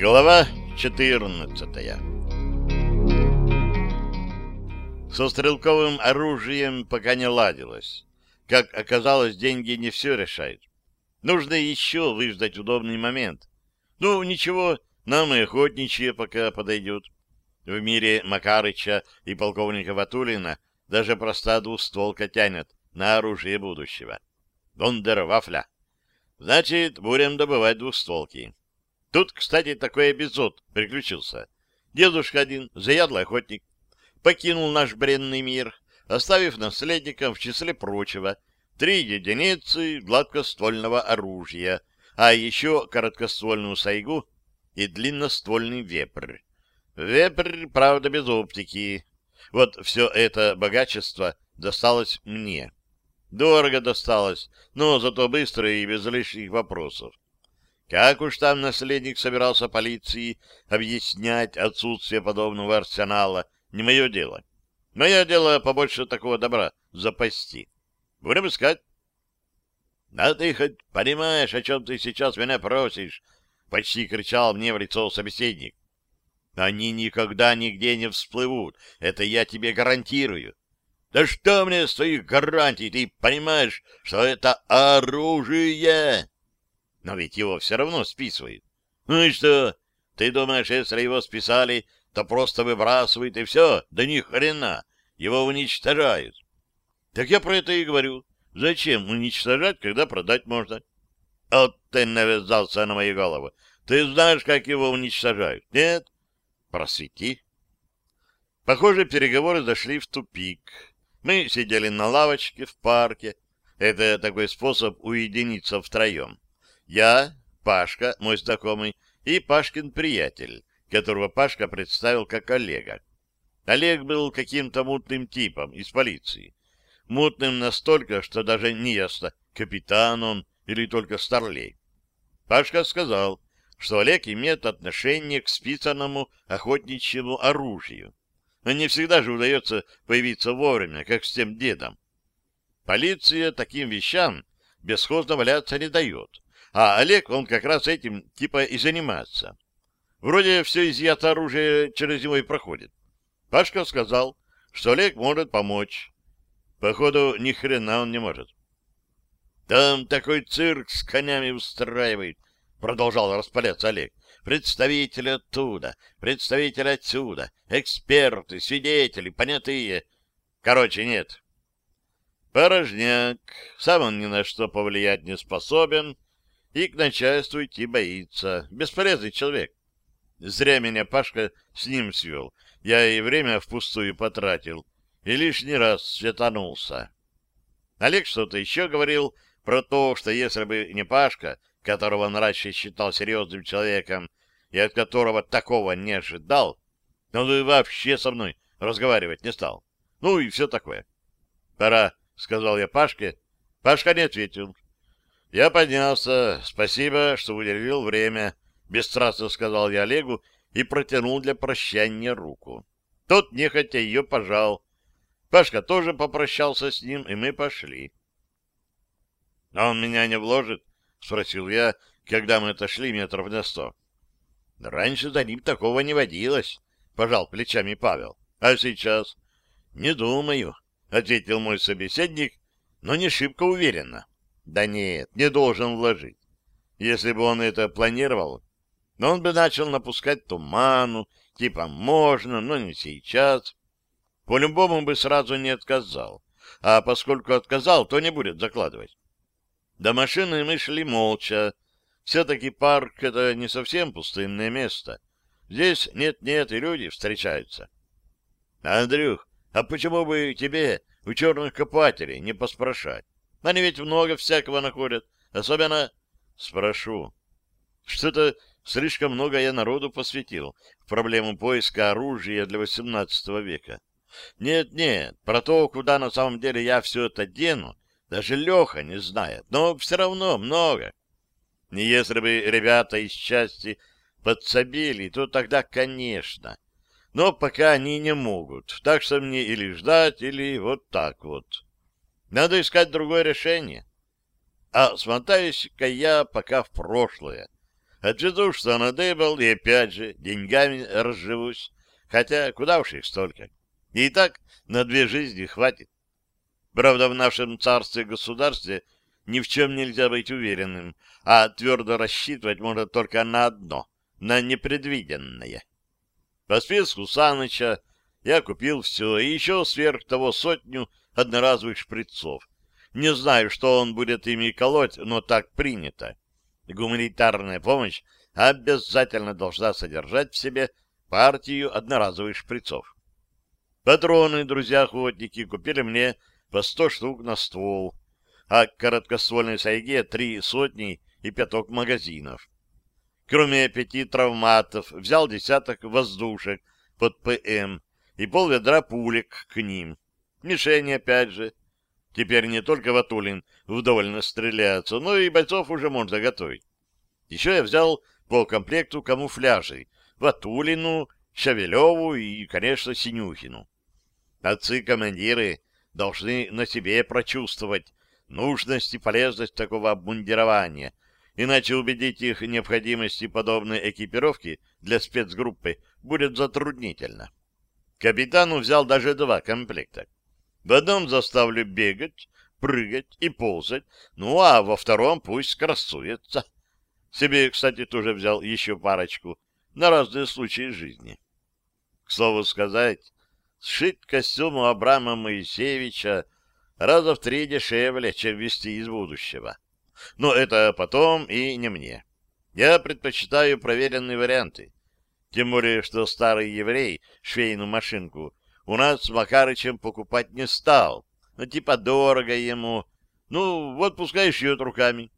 Глава 14 Со стрелковым оружием пока не ладилось. Как оказалось, деньги не все решают. Нужно еще выждать удобный момент. Ну, ничего, нам и охотничье пока подойдет. В мире Макарыча и полковника Ватулина даже простая двустволка тянет на оружие будущего. Вондервафля. Значит, будем добывать двустволки. Тут, кстати, такой эпизод приключился. Дедушка один, заядлый охотник, покинул наш бренный мир, оставив наследникам в числе прочего три единицы гладкоствольного оружия, а еще короткоствольную сайгу и длинноствольный вепрь. Вепрь, правда, без оптики. Вот все это богачество досталось мне. Дорого досталось, но зато быстро и без лишних вопросов. Как уж там наследник собирался полиции объяснять отсутствие подобного арсенала, не мое дело. Мое дело побольше такого добра запасти. Будем искать. — Да ты хоть понимаешь, о чем ты сейчас меня просишь? — почти кричал мне в лицо собеседник. — Они никогда нигде не всплывут, это я тебе гарантирую. Да что мне с твоих гарантий? Ты понимаешь, что это оружие? Но ведь его все равно списывают. Ну и что? Ты думаешь, если его списали, то просто выбрасывают и все? Да ни хрена! Его уничтожают. Так я про это и говорю. Зачем уничтожать, когда продать можно? Вот ты навязался на мою голову. Ты знаешь, как его уничтожают? Нет? Просвети. Похоже, переговоры зашли в тупик. Мы сидели на лавочке в парке. Это такой способ уединиться втроем. Я, Пашка, мой знакомый, и Пашкин приятель, которого Пашка представил как Олега. Олег был каким-то мутным типом из полиции. Мутным настолько, что даже не ясно, капитан он или только старлей. Пашка сказал, что Олег имеет отношение к списанному охотничьему оружию. Но не всегда же удается появиться вовремя, как с тем дедом. Полиция таким вещам бесхозно валяться не дает. А Олег, он как раз этим типа и занимается. Вроде все изъято оружие через него и проходит. Пашка сказал, что Олег может помочь. Походу, ни хрена он не может. Там такой цирк с конями устраивает, продолжал распаляться Олег. Представители оттуда, представители отсюда, эксперты, свидетели, понятые. Короче, нет. Порожняк. Сам он ни на что повлиять не способен и к начальству идти боится. Бесполезный человек. Зря меня Пашка с ним свел. Я и время впустую потратил, и лишний раз светанулся. Олег что-то еще говорил про то, что если бы не Пашка, которого он раньше считал серьезным человеком, и от которого такого не ожидал, он бы вообще со мной разговаривать не стал. Ну и все такое. «Пора», — сказал я Пашке. Пашка не ответил. Я поднялся. «Спасибо, что уделил время», — бесстрастно сказал я Олегу и протянул для прощания руку. Тот нехотя ее пожал. Пашка тоже попрощался с ним, и мы пошли. «А он меня не вложит?» — спросил я, когда мы отошли метров на сто. Раньше за ним такого не водилось, — пожал плечами Павел. — А сейчас? — Не думаю, — ответил мой собеседник, но не шибко уверенно. — Да нет, не должен вложить. Если бы он это планировал, он бы начал напускать туману, типа можно, но не сейчас. По-любому бы сразу не отказал. А поскольку отказал, то не будет закладывать. До машины мы шли молча, все-таки парк — это не совсем пустынное место. Здесь нет-нет, и люди встречаются. — Андрюх, а почему бы тебе у черных копателей не поспрашать? Они ведь много всякого находят. Особенно... Спрошу. Что-то слишком много я народу посвятил в проблему поиска оружия для XVIII века. Нет-нет, про то, куда на самом деле я все это дену, даже Леха не знает, но все равно много. Если бы ребята из части подсобили, то тогда, конечно. Но пока они не могут, так что мне или ждать, или вот так вот. Надо искать другое решение. А смотаюсь-ка я пока в прошлое. Отвезу, что на Дейбл, и опять же деньгами разживусь. Хотя куда уж их столько. И так на две жизни хватит. Правда, в нашем царстве-государстве ни в чем нельзя быть уверенным, а твердо рассчитывать можно только на одно — на непредвиденное. По списку Саныча я купил все, и еще сверх того сотню одноразовых шприцов. Не знаю, что он будет ими колоть, но так принято. Гуманитарная помощь обязательно должна содержать в себе партию одноразовых шприцов. Патроны друзья-охотники купили мне по сто штук на ствол, а к короткоствольной сайге три сотни и пяток магазинов. Кроме пяти травматов, взял десяток воздушек под ПМ и полведра пулек к ним. Мишени опять же. Теперь не только Ватулин вдоволь настреляется, но и бойцов уже можно готовить. Еще я взял по комплекту камуфляжей Ватулину, Шавелеву и, конечно, Синюхину. Отцы-командиры должны на себе прочувствовать нужность и полезность такого обмундирования, иначе убедить их необходимости подобной экипировки для спецгруппы будет затруднительно. Капитану взял даже два комплекта. В одном заставлю бегать, прыгать и ползать, ну а во втором пусть красуется. Себе, кстати, тоже взял еще парочку на разные случаи жизни. К слову сказать, сшить костюм у Абрама Моисеевича раза в три дешевле, чем вести из будущего. Но это потом и не мне. Я предпочитаю проверенные варианты. Тем более, что старый еврей швейную машинку у нас с Макарычем покупать не стал. Ну, типа дорого ему. Ну, вот пускай шьет руками.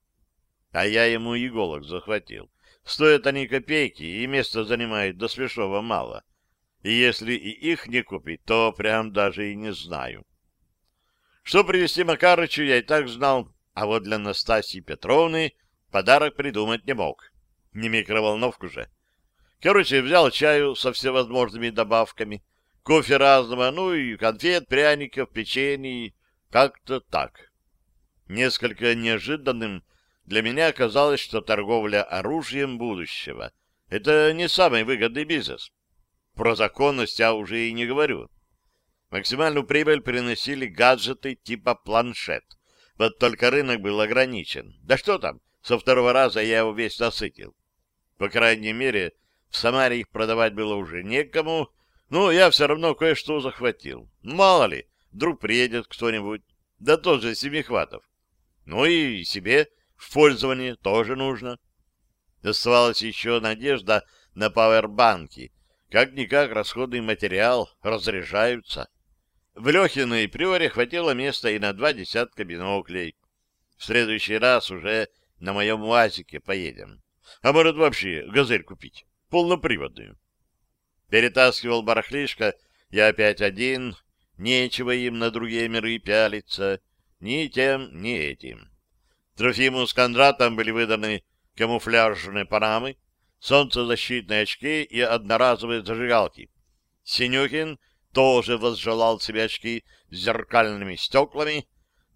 А я ему иголок захватил. Стоят они копейки, и место занимает до смешного мало. И если и их не купить, то прям даже и не знаю. Что привезти Макарычу, я и так знал, а вот для Настасьи Петровны подарок придумать не мог. Не микроволновку же. Короче, взял чаю со всевозможными добавками, кофе разного, ну и конфет, пряников, печенье, как-то так. Несколько неожиданным для меня оказалось, что торговля оружием будущего — это не самый выгодный бизнес. Про законность я уже и не говорю. Максимальную прибыль приносили гаджеты типа планшет. Вот только рынок был ограничен. Да что там, со второго раза я его весь насытил. По крайней мере, в Самаре их продавать было уже некому, но я все равно кое-что захватил. Мало ли, вдруг приедет кто-нибудь, да тоже семихватов. Ну и себе в пользование тоже нужно. Оставалась еще надежда на пауэрбанки. Как-никак расходный материал разряжаются. В Лехиной приоре хватило места и на два десятка биноклей. В следующий раз уже на моем УАЗике поедем. А может вообще газель купить, полноприводную. Перетаскивал барахлишко, я опять один, нечего им на другие миры пялиться, ни тем, ни этим. Трофиму с Кондратом были выданы камуфляжные панамы, солнцезащитные очки и одноразовые зажигалки. Синюхин тоже возжелал себе очки с зеркальными стеклами,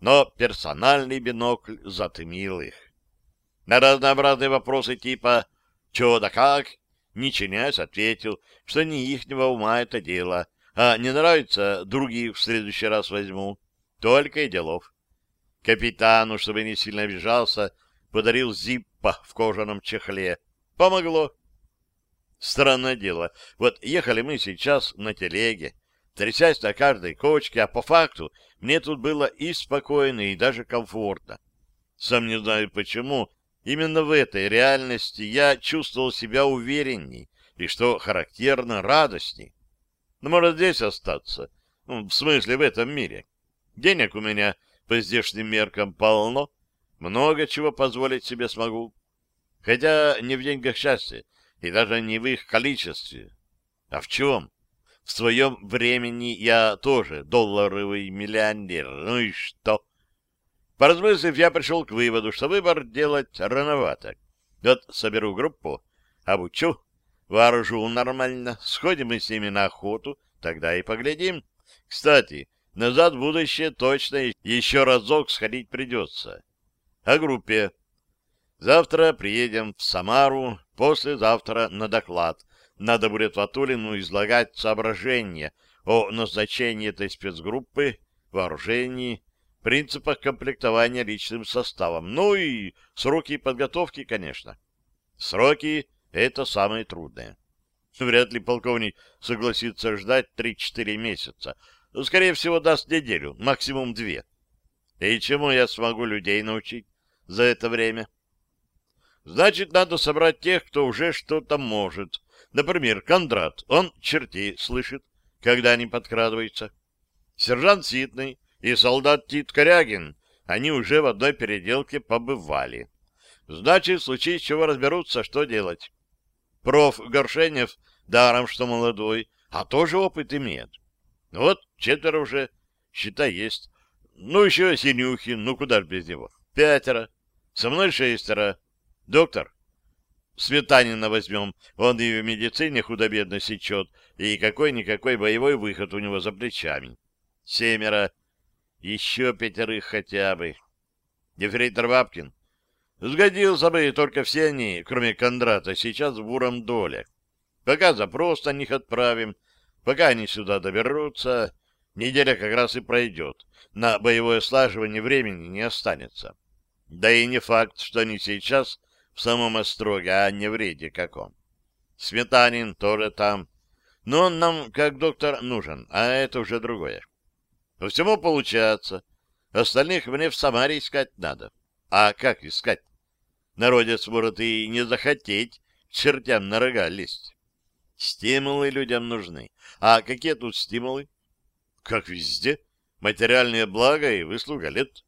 но персональный бинокль затмил их. На разнообразные вопросы типа «Чего да как?» Не чинясь ответил, что не ихнего ума это дело, а не нравится, других в следующий раз возьму. Только и делов. Капитану, чтобы не сильно обижался, подарил зиппа в кожаном чехле. Помогло. Странное дело. Вот ехали мы сейчас на телеге, трясясь на каждой кочке, а по факту мне тут было и спокойно, и даже комфортно. Сам не знаю почему, именно в этой реальности я чувствовал себя уверенней и, что характерно, радостней. Но может здесь остаться, ну, в смысле в этом мире. Денег у меня по здешним меркам полно, много чего позволить себе смогу. Хотя не в деньгах счастья, и даже не в их количестве. А в чем? В своем времени я тоже долларовый миллионер. Ну и что? Поразмыслив, я пришел к выводу, что выбор делать рановато. Вот соберу группу, обучу, вооружу нормально, сходим мы с ними на охоту, тогда и поглядим. Кстати, назад в будущее точно еще разок сходить придется. О группе. Завтра приедем в Самару, послезавтра на доклад. Надо будет Ватулину излагать соображения о назначении этой спецгруппы, вооружении, принципах комплектования личным составом, ну и сроки подготовки, конечно. Сроки — это самое трудное. Вряд ли полковник согласится ждать 3-4 месяца. Скорее всего, даст неделю, максимум две. И чему я смогу людей научить за это время? Значит, надо собрать тех, кто уже что-то может. Например, Кондрат, он черти слышит, когда они подкрадываются. Сержант Ситный и солдат Тит Корягин, они уже в одной переделке побывали. Значит, случае чего разберутся, что делать. Проф. Горшенев, даром что молодой, а тоже опыт имеет. Вот четверо уже, считай, есть. Ну, еще Синюхин, ну куда ж без него. Пятеро. Со мной шестеро. Доктор, Светанина возьмем, он и в медицине худо-бедно сечет, и какой-никакой боевой выход у него за плечами. Семеро. Еще пятерых хотя бы. Ефрейтор Бабкин. Сгодился бы, только все они, кроме Кондрата, сейчас в буром доле. Пока запрос на них отправим, пока они сюда доберутся, неделя как раз и пройдет. На боевое слаживание времени не останется. Да и не факт, что они сейчас в самом остроге, а не в рейде каком. Сметанин тоже там. Но он нам, как доктор, нужен, а это уже другое. По всему получается. Остальных мне в Самаре искать надо. А как искать? Народец может и не захотеть чертям на рога лезть. Стимулы людям нужны. А какие тут стимулы? Как везде. Материальные блага и выслуга лет.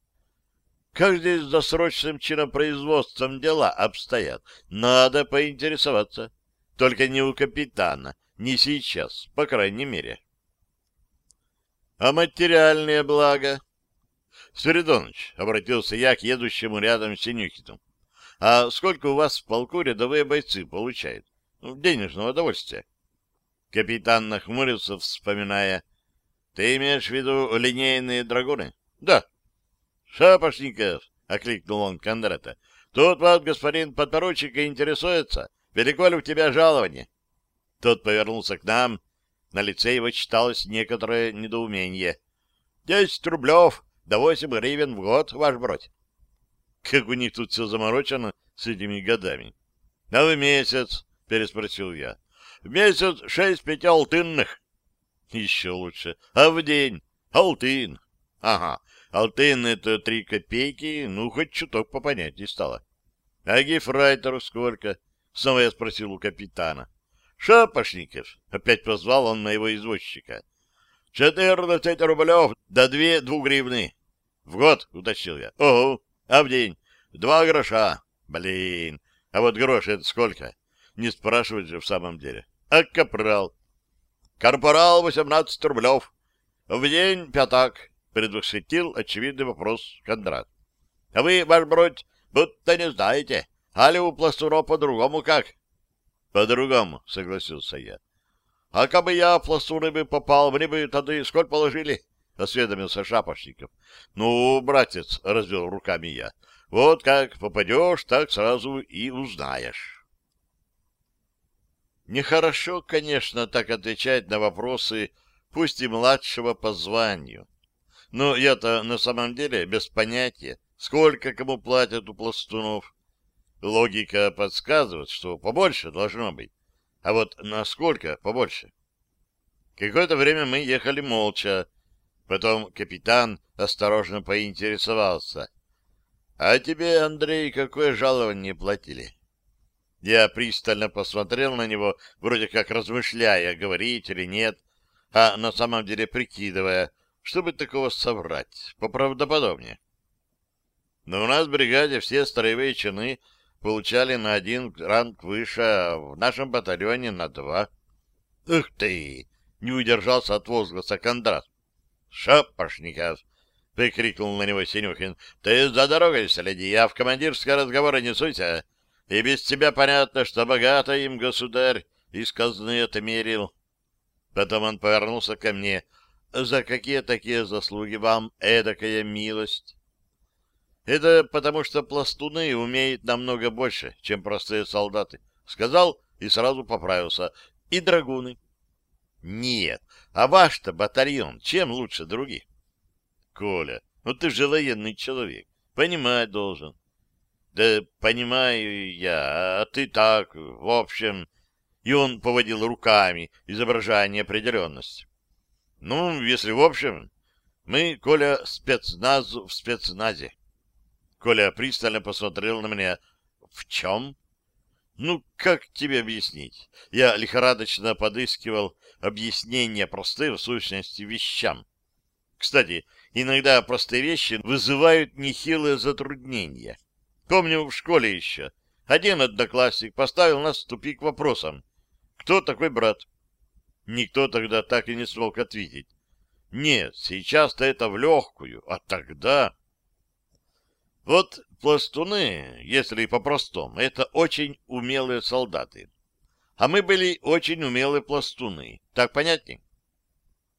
Как здесь с досрочным чинопроизводством дела обстоят? Надо поинтересоваться. Только не у капитана, не сейчас, по крайней мере. А материальные блага? Спиридоныч, обратился я к едущему рядом Синюхину. А сколько у вас в полку рядовые бойцы получают? Ну, денежного удовольствия. Капитан нахмурился, вспоминая. Ты имеешь в виду линейные драгуны? Да. Шапошников, — окликнул он Кондрата, — тут вот господин подпоручик интересуется, велико ли у тебя жалование? Тот повернулся к нам. На лице его читалось некоторое недоумение. — Десять рублев, да восемь гривен в год, ваш бродь. Как у них тут все заморочено с этими годами. — А в месяц? — переспросил я. — В месяц шесть пяти алтынных. — Еще лучше. А в день? Алтын. — Ага. Алтын — это три копейки, ну, хоть чуток по понятию стало. — А гефрайтеру сколько? — снова я спросил у капитана. — Шапошников! — опять позвал он моего извозчика. — Четырнадцать рублев, да две двугривны. — В год, — уточнил я. — Ого, а в день? Два гроша. Блин, а вот грош это сколько? Не спрашивать же в самом деле. А капрал? — Корпорал восемнадцать рублев. В день пятак предвосхитил очевидный вопрос Кондрат. — А вы, ваш бродь, будто не знаете, али у пластуро по-другому как? — По-другому, — согласился я. — А как бы я пластуны бы попал, мне бы тогда сколько положили? — осведомился Шапошников. — Ну, братец, — развел руками я, — вот как попадешь, так сразу и узнаешь. Нехорошо, конечно, так отвечать на вопросы, пусть и младшего по званию. Но я-то на самом деле без понятия, сколько кому платят у пластунов. Логика подсказывает, что побольше должно быть. А вот насколько побольше? Какое-то время мы ехали молча. Потом капитан осторожно поинтересовался. — А тебе, Андрей, какое жалование платили? Я пристально посмотрел на него, вроде как размышляя, говорить или нет, а на самом деле прикидывая, чтобы такого соврать, поправдоподобнее. Но у нас в бригаде все строевые чины получали на один ранг выше, а в нашем батальоне на два. — Ух ты! — не удержался от возгласа Кондрат. — Шапошников! — прикрикнул на него Синюхин. — Ты за дорогой следи, а в командирские разговоры не суйся. И без тебя понятно, что богато им государь из казны отмерил. Потом он повернулся ко мне — за какие такие заслуги вам эдакая милость? Это потому, что пластуны умеют намного больше, чем простые солдаты. Сказал и сразу поправился. И драгуны. Нет, а ваш-то батальон чем лучше других? Коля, ну ты же военный человек, понимать должен. Да понимаю я, а ты так, в общем... И он поводил руками, изображая неопределенность. Ну, если в общем, мы, Коля, спецназ в спецназе. Коля пристально посмотрел на меня. В чем? Ну, как тебе объяснить? Я лихорадочно подыскивал объяснение простым в сущности вещам. Кстати, иногда простые вещи вызывают нехилые затруднения. Помню в школе еще. Один одноклассник поставил нас в тупик вопросом. Кто такой брат? Никто тогда так и не смог ответить. Нет, сейчас-то это в легкую, а тогда... Вот пластуны, если по-простому, это очень умелые солдаты. А мы были очень умелые пластуны. Так понятней?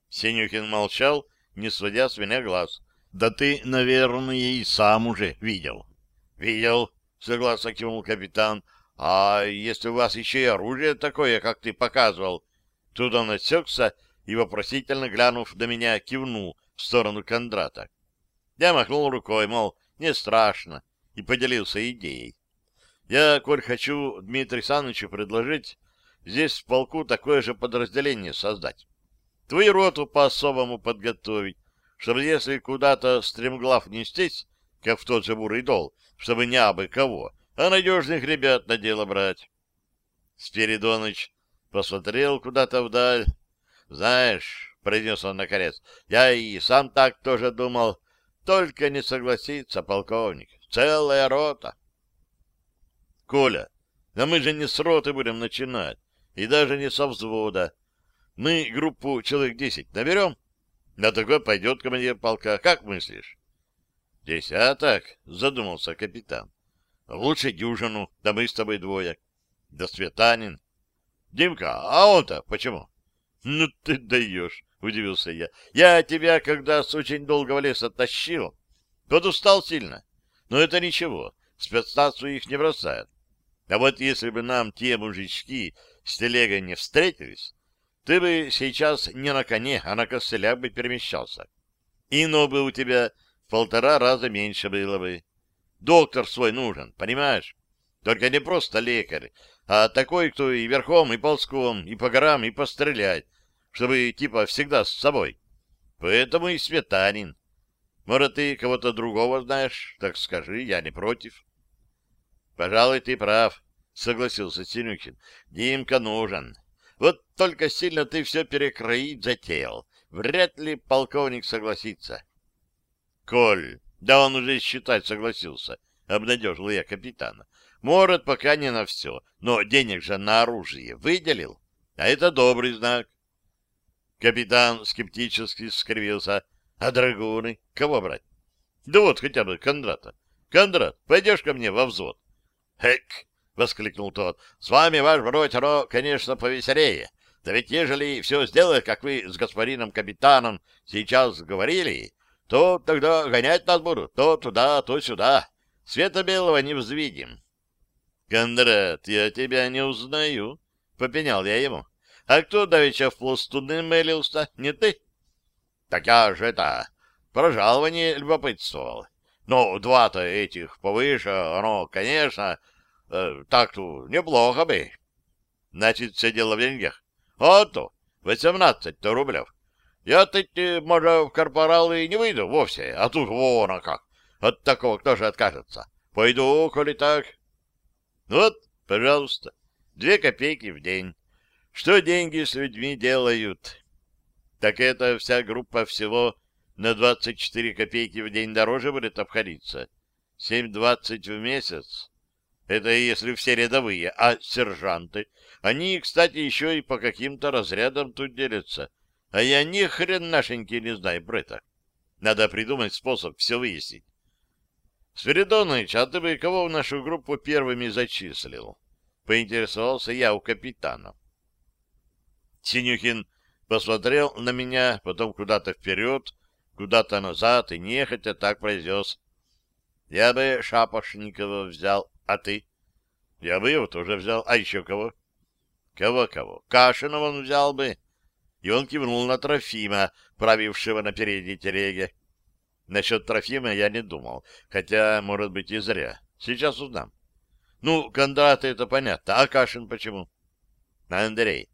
Синюхин молчал, не сводя с меня глаз. Да ты, наверное, и сам уже видел. Видел, согласно кивнул капитан. А если у вас еще и оружие такое, как ты показывал? Тут он отсекся и, вопросительно глянув до меня, кивнул в сторону Кондрата. Я махнул рукой, мол, не страшно, и поделился идеей. Я, коль хочу Дмитрию Санычу предложить здесь в полку такое же подразделение создать. Твою роту по-особому подготовить, чтобы если куда-то стремглав нестись, как в тот же бурый дол, чтобы не абы кого, а надежных ребят на дело брать. Спиридоныч посмотрел куда-то вдаль. Знаешь, — произнес он наконец, — я и сам так тоже думал, только не согласится, полковник. Целая рота. Коля, да мы же не с роты будем начинать, и даже не со взвода. Мы группу человек десять наберем? На такой пойдет командир полка. Как мыслишь? Десяток, задумался капитан. Лучше дюжину, да мы с тобой двое. До Светанин. Димка, а он-то почему? Ну ты даешь, удивился я. Я тебя, когда с очень долгого леса тащил, подустал сильно. Но это ничего, спецназ их не бросает. А вот если бы нам те мужички с телегой не встретились, ты бы сейчас не на коне, а на костылях бы перемещался. Ино бы у тебя в полтора раза меньше было бы. Доктор свой нужен, понимаешь? Только не просто лекарь, а такой, кто и верхом, и ползком, и по горам, и пострелять, чтобы типа всегда с собой. Поэтому и Светанин. Может, ты кого-то другого знаешь? Так скажи, я не против. Пожалуй, ты прав, согласился Синюхин. Димка нужен. Вот только сильно ты все перекроить затеял. Вряд ли полковник согласится. Коль, да он уже считать согласился, обнадежил я капитана. Может, пока не на все, но денег же на оружие выделил, а это добрый знак. Капитан скептически скривился. А драгуны? Кого брать? Да вот хотя бы Кондрата. Кондрат, пойдешь ко мне во взвод? Хэк! — воскликнул тот. — С вами, ваш бродь, оно, конечно, повеселее. Да ведь ежели все сделает, как вы с господином капитаном сейчас говорили, то тогда гонять нас будут то туда, то сюда. Света белого не взвидим. — Кондрат, я тебя не узнаю, — попенял я ему. — А кто давеча в пластуны мелился? Не ты? — Так я же это, про жалование любопытствовал. Ну, два-то этих повыше, оно, конечно, э, так-то неплохо бы. Значит, все дело в деньгах. Вот то, восемнадцать-то рублев. Я-то, может, в корпоралы не выйду вовсе, а тут вон, а как. От такого кто же откажется? Пойду, коли так. Вот, пожалуйста, две копейки в день. Что деньги с людьми делают? Так это вся группа всего на 24 копейки в день дороже будет обходиться. 7,20 в месяц. Это если все рядовые, а сержанты, они, кстати, еще и по каким-то разрядам тут делятся. А я ни хрен нашеньки не знаю это. Надо придумать способ все выяснить. Спиридоныч, а ты бы кого в нашу группу первыми зачислил? Поинтересовался я у капитана. Синюхин посмотрел на меня, потом куда-то вперед, куда-то назад и нехотя так произнес. Я бы Шапошникова взял, а ты? Я бы его тоже взял. А еще кого? Кого-кого? Кашинова он взял бы. И он кивнул на Трофима, правившего на передней телеге. Насчет Трофима я не думал, хотя, может быть, и зря. Сейчас узнам. Ну, Кондрата это понятно, а Кашин почему? Андрей,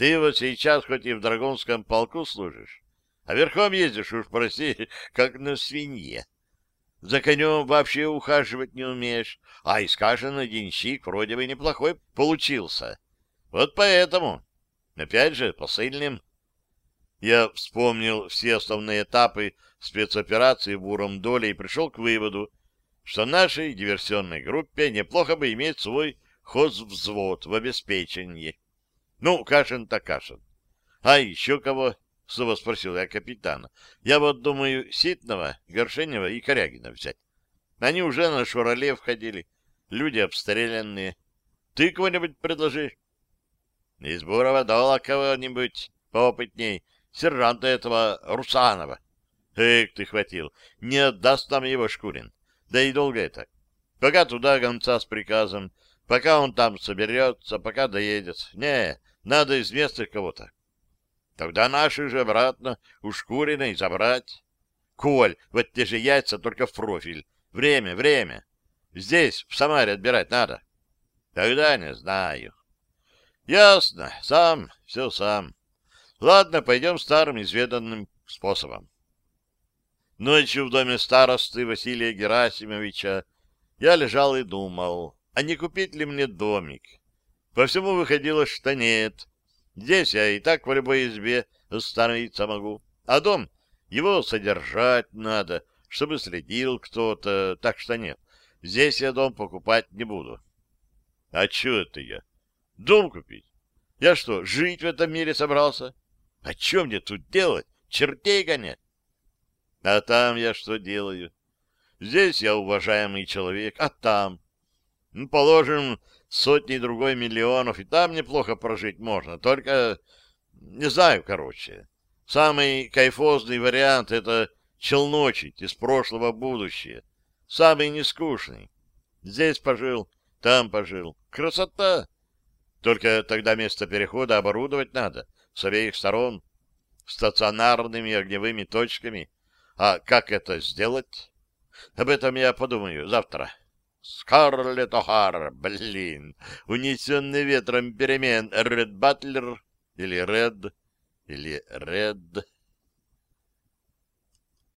ты вот сейчас хоть и в Драгунском полку служишь, а верхом ездишь, уж прости, как на свинье. За конем вообще ухаживать не умеешь, а Кашина денщик вроде бы неплохой получился. Вот поэтому, опять же, посыльным. Я вспомнил все основные этапы спецоперации в Буром доле и пришел к выводу, что нашей диверсионной группе неплохо бы иметь свой хозвзвод в обеспечении. Ну, Кашин-то Кашин. А еще кого? Снова спросил я капитана. Я вот думаю Ситного, Горшенева и Корягина взять. Они уже на Шурале входили. Люди обстрелянные. Ты кого-нибудь предложи? Из Бурова дола кого-нибудь поопытней. Сержанта этого Русанова. Эх, ты хватил. Не отдаст нам его Шкурин. Да и долго это. Пока туда гонца с приказом, пока он там соберется, пока доедет. Не, надо из местных кого-то. Тогда наши же обратно у забрать. Коль, вот те же яйца, только в профиль. Время, время. Здесь, в Самаре, отбирать надо. Тогда не знаю. Ясно. Сам, все сам. Ладно, пойдем старым изведанным способом. Ночью в доме старосты Василия Герасимовича я лежал и думал, а не купить ли мне домик. По всему выходило, что нет. Здесь я и так в любой избе остановиться могу. А дом, его содержать надо, чтобы следил кто-то, так что нет. Здесь я дом покупать не буду. А что это я? Дом купить? Я что, жить в этом мире собрался? А что мне тут делать? Чертей гонять? А там я что делаю? Здесь я уважаемый человек, а там? Ну, положим, сотни другой миллионов, и там неплохо прожить можно. Только, не знаю, короче. Самый кайфозный вариант — это челночить из прошлого в будущее. Самый нескучный. Здесь пожил, там пожил. Красота! Только тогда место перехода оборудовать надо с обеих сторон, стационарными огневыми точками — а как это сделать? Об этом я подумаю завтра. Скарлетт О'Хара, блин, унесенный ветром перемен Ред Батлер или Ред или Ред...